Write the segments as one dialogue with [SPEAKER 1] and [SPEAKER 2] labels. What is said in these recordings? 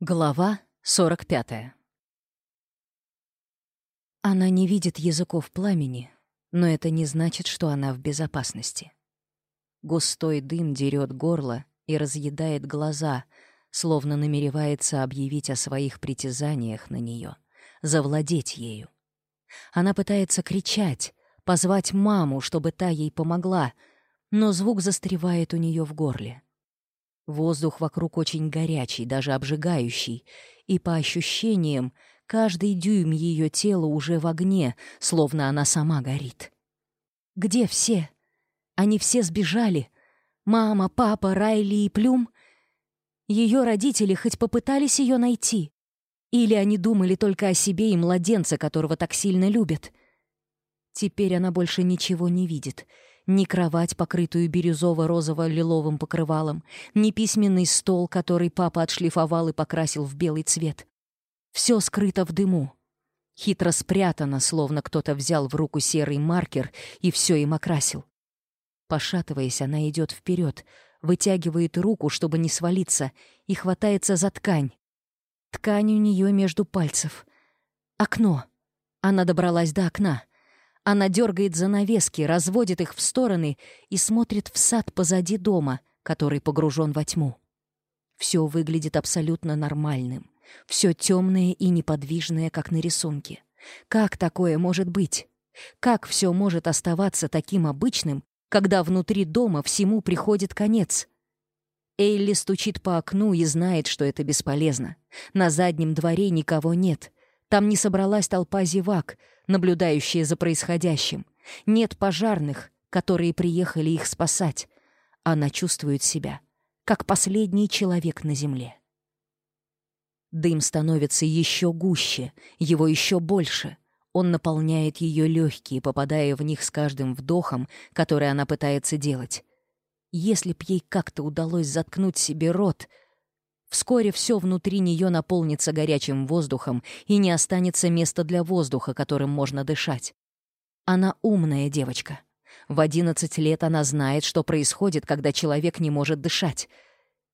[SPEAKER 1] Глава 45. Она не видит языков пламени, но это не значит, что она в безопасности. Густой дым дерет горло и разъедает глаза, словно намеревается объявить о своих притязаниях на нее, завладеть ею. Она пытается кричать, позвать маму, чтобы та ей помогла, но звук застревает у нее в горле. Воздух вокруг очень горячий, даже обжигающий, и по ощущениям каждый дюйм ее тела уже в огне, словно она сама горит. «Где все? Они все сбежали. Мама, папа, Райли и Плюм. Ее родители хоть попытались ее найти? Или они думали только о себе и младенце, которого так сильно любят?» Теперь она больше ничего не видит — ни кровать, покрытую бирюзово-розово-лиловым покрывалом, ни письменный стол, который папа отшлифовал и покрасил в белый цвет. Все скрыто в дыму. Хитро спрятано, словно кто-то взял в руку серый маркер и все им окрасил. Пошатываясь, она идет вперед, вытягивает руку, чтобы не свалиться, и хватается за ткань. Ткань у нее между пальцев. Окно. Она добралась до окна. Она дергает занавески, разводит их в стороны и смотрит в сад позади дома, который погружен во тьму. Все выглядит абсолютно нормальным. Все темное и неподвижное, как на рисунке. Как такое может быть? Как все может оставаться таким обычным, когда внутри дома всему приходит конец? Эйли стучит по окну и знает, что это бесполезно. На заднем дворе никого нет. Там не собралась толпа зевак, наблюдающие за происходящим. Нет пожарных, которые приехали их спасать. Она чувствует себя, как последний человек на земле. Дым становится еще гуще, его еще больше. Он наполняет ее легкие, попадая в них с каждым вдохом, который она пытается делать. Если б ей как-то удалось заткнуть себе рот — Вскоре все внутри нее наполнится горячим воздухом и не останется места для воздуха, которым можно дышать. Она умная девочка. В 11 лет она знает, что происходит, когда человек не может дышать.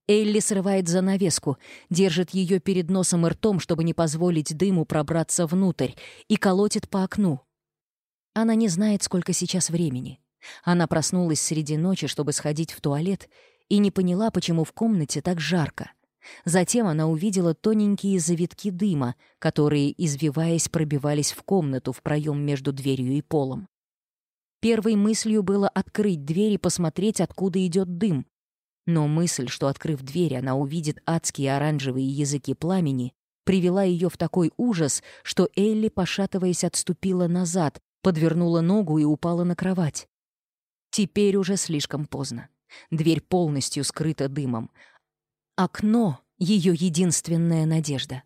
[SPEAKER 1] Элли срывает занавеску, держит ее перед носом и ртом, чтобы не позволить дыму пробраться внутрь, и колотит по окну. Она не знает, сколько сейчас времени. Она проснулась среди ночи, чтобы сходить в туалет, и не поняла, почему в комнате так жарко. Затем она увидела тоненькие завитки дыма, которые, извиваясь, пробивались в комнату в проем между дверью и полом. Первой мыслью было открыть дверь и посмотреть, откуда идет дым. Но мысль, что, открыв дверь, она увидит адские оранжевые языки пламени, привела ее в такой ужас, что Элли, пошатываясь, отступила назад, подвернула ногу и упала на кровать. Теперь уже слишком поздно. Дверь полностью скрыта дымом, Окно — ее единственная надежда.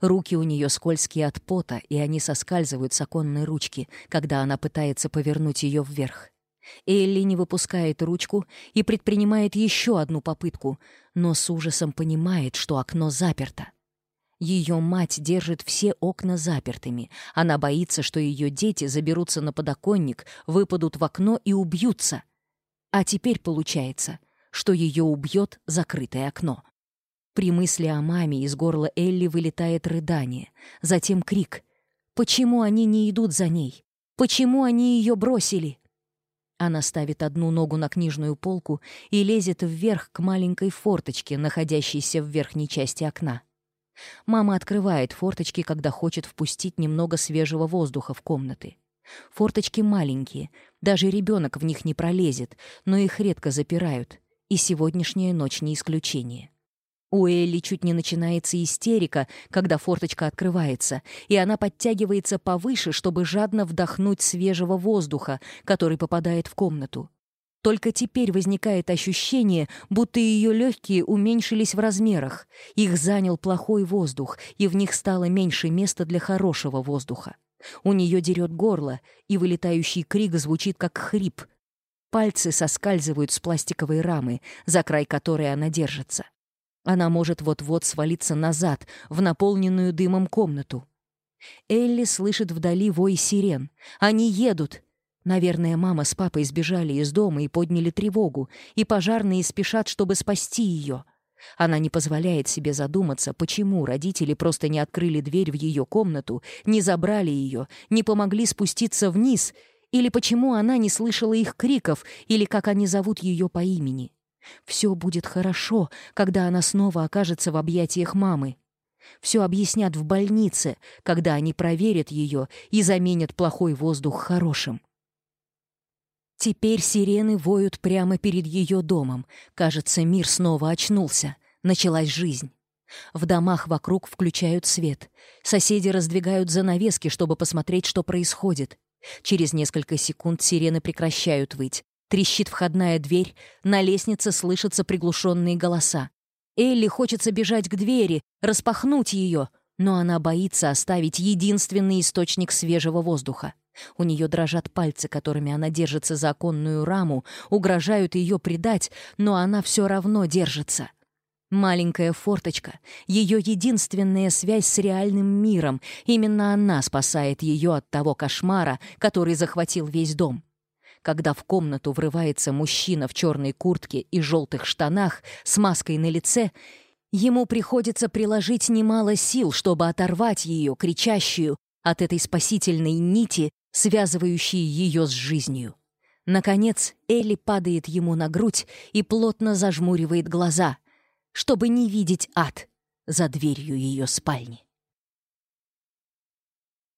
[SPEAKER 1] Руки у нее скользкие от пота, и они соскальзывают с оконной ручки, когда она пытается повернуть ее вверх. Элли не выпускает ручку и предпринимает еще одну попытку, но с ужасом понимает, что окно заперто. Ее мать держит все окна запертыми. Она боится, что ее дети заберутся на подоконник, выпадут в окно и убьются. А теперь получается — что ее убьет закрытое окно. При мысли о маме из горла Элли вылетает рыдание, затем крик. «Почему они не идут за ней? Почему они ее бросили?» Она ставит одну ногу на книжную полку и лезет вверх к маленькой форточке, находящейся в верхней части окна. Мама открывает форточки, когда хочет впустить немного свежего воздуха в комнаты. Форточки маленькие, даже ребенок в них не пролезет, но их редко запирают и сегодняшняя ночь не исключение. У Элли чуть не начинается истерика, когда форточка открывается, и она подтягивается повыше, чтобы жадно вдохнуть свежего воздуха, который попадает в комнату. Только теперь возникает ощущение, будто ее легкие уменьшились в размерах, их занял плохой воздух, и в них стало меньше места для хорошего воздуха. У нее дерет горло, и вылетающий крик звучит как хрип, Пальцы соскальзывают с пластиковой рамы, за край которой она держится. Она может вот-вот свалиться назад, в наполненную дымом комнату. Элли слышит вдали вой сирен. Они едут. Наверное, мама с папой сбежали из дома и подняли тревогу, и пожарные спешат, чтобы спасти ее. Она не позволяет себе задуматься, почему родители просто не открыли дверь в ее комнату, не забрали ее, не помогли спуститься вниз — или почему она не слышала их криков, или как они зовут ее по имени. Все будет хорошо, когда она снова окажется в объятиях мамы. Все объяснят в больнице, когда они проверят ее и заменят плохой воздух хорошим. Теперь сирены воют прямо перед ее домом. Кажется, мир снова очнулся. Началась жизнь. В домах вокруг включают свет. Соседи раздвигают занавески, чтобы посмотреть, что происходит. Через несколько секунд сирены прекращают выть. Трещит входная дверь, на лестнице слышатся приглушенные голоса. Элли хочется бежать к двери, распахнуть ее, но она боится оставить единственный источник свежего воздуха. У нее дрожат пальцы, которыми она держится за оконную раму, угрожают ее предать, но она все равно держится. Маленькая форточка, ее единственная связь с реальным миром, именно она спасает ее от того кошмара, который захватил весь дом. Когда в комнату врывается мужчина в черной куртке и желтых штанах с маской на лице, ему приходится приложить немало сил, чтобы оторвать ее, кричащую, от этой спасительной нити, связывающей ее с жизнью. Наконец, Элли падает ему на грудь и плотно зажмуривает глаза, чтобы не видеть ад за дверью ее спальни.